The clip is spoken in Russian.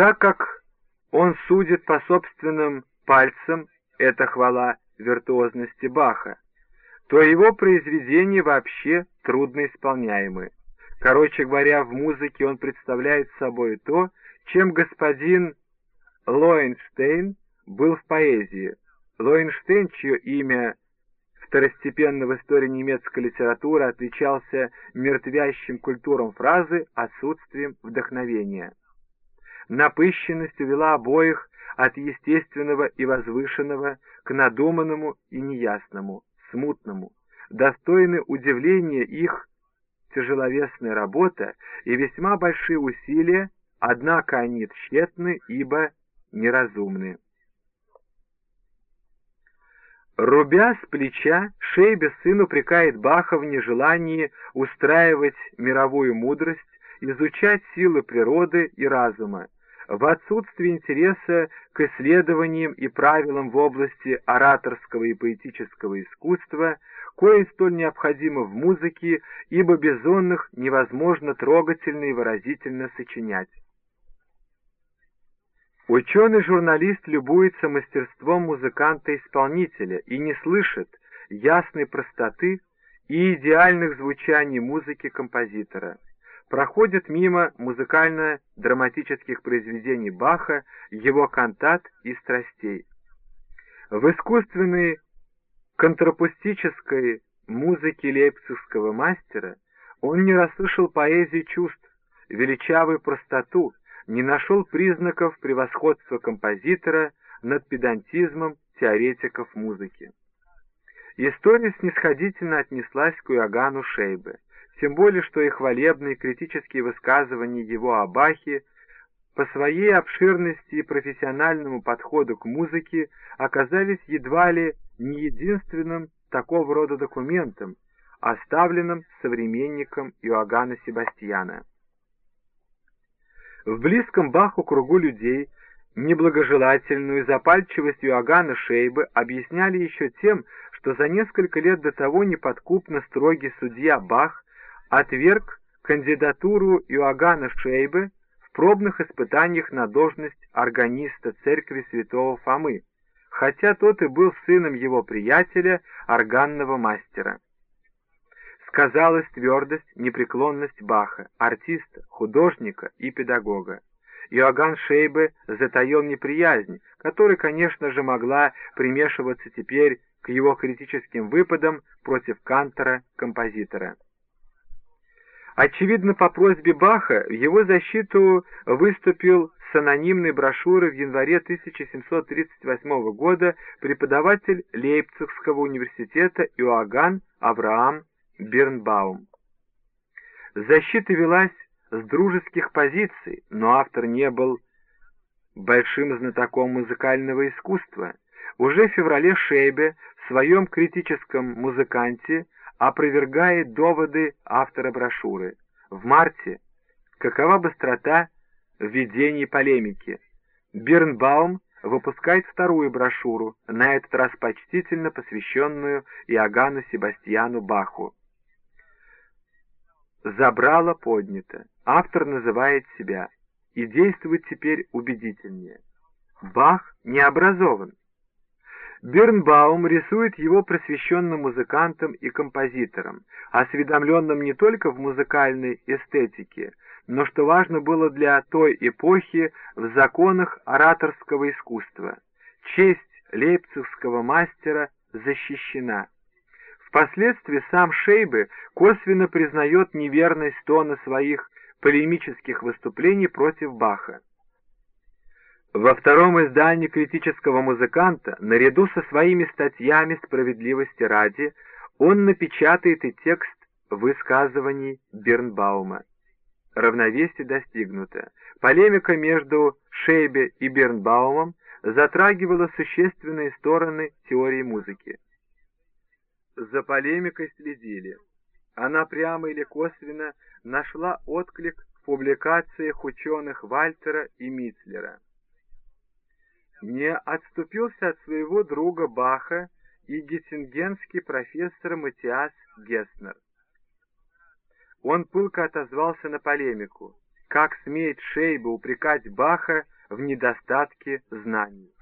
Так как он судит по собственным пальцам, это хвала виртуозности Баха, то его произведения вообще трудно исполняемы. Короче говоря, в музыке он представляет собой то, чем господин Лоенштейн был в поэзии. Лоенштейн, чье имя второстепенно в истории немецкой литературы отличался мертвящим культуром фразы, отсутствием вдохновения. Напыщенность увела обоих от естественного и возвышенного к надуманному и неясному, смутному. Достойны удивления их тяжеловесная работа и весьма большие усилия, однако они тщетны, ибо неразумны. Рубя с плеча, Шейбе сын упрекает Баха в нежелании устраивать мировую мудрость, изучать силы природы и разума, в отсутствии интереса к исследованиям и правилам в области ораторского и поэтического искусства, кое столь необходимо в музыке, ибо без онных невозможно трогательно и выразительно сочинять. Ученый-журналист любуется мастерством музыканта-исполнителя и не слышит ясной простоты и идеальных звучаний музыки композитора проходит мимо музыкально-драматических произведений Баха, его кантат и страстей. В искусственной контрапустической музыке лейпцигского мастера он не расслышал поэзии чувств, величавую простоту, не нашел признаков превосходства композитора над педантизмом теоретиков музыки. История снисходительно отнеслась к Иоганну Шейбе тем более что и хвалебные критические высказывания его о Бахе по своей обширности и профессиональному подходу к музыке оказались едва ли не единственным такого рода документом, оставленным современником Иоганна Себастьяна. В близком Баху кругу людей неблагожелательную запальчивость Иоганна Шейбы объясняли еще тем, что за несколько лет до того неподкупно строгий судья Бах отверг кандидатуру Иоганна Шейбе в пробных испытаниях на должность органиста церкви святого Фомы, хотя тот и был сыном его приятеля, органного мастера. Сказалась твердость, непреклонность Баха, артиста, художника и педагога. Иоганн Шейбе затаил неприязнь, которая, конечно же, могла примешиваться теперь к его критическим выпадам против Кантора-композитора. Очевидно, по просьбе Баха в его защиту выступил с анонимной брошюрой в январе 1738 года преподаватель Лейпцигского университета Иоганн Авраам Бирнбаум. Защита велась с дружеских позиций, но автор не был большим знатоком музыкального искусства. Уже в феврале Шейбе в своем критическом музыканте опровергает доводы автора брошюры. В марте какова быстрота введения полемики? Бирнбаум выпускает вторую брошюру, на этот раз почтительно посвященную Иоганну Себастьяну Баху. Забрало поднято. Автор называет себя и действует теперь убедительнее. Бах не образован. Бирнбаум рисует его просвещенным музыкантом и композитором, осведомленным не только в музыкальной эстетике, но, что важно было для той эпохи, в законах ораторского искусства. Честь лейпцигского мастера защищена. Впоследствии сам Шейбе косвенно признает неверность тона своих полемических выступлений против Баха. Во втором издании критического музыканта, наряду со своими статьями «Справедливости ради», он напечатает и текст высказываний Бернбаума. Равновесие достигнуто. Полемика между Шейбе и Бернбаумом затрагивала существенные стороны теории музыки. За полемикой следили. Она прямо или косвенно нашла отклик в публикациях ученых Вальтера и Митцлера не отступился от своего друга Баха и геттингенский профессор Матиас Геснер. Он пылко отозвался на полемику. как смеет Шейба упрекать Баха в недостатке знаний.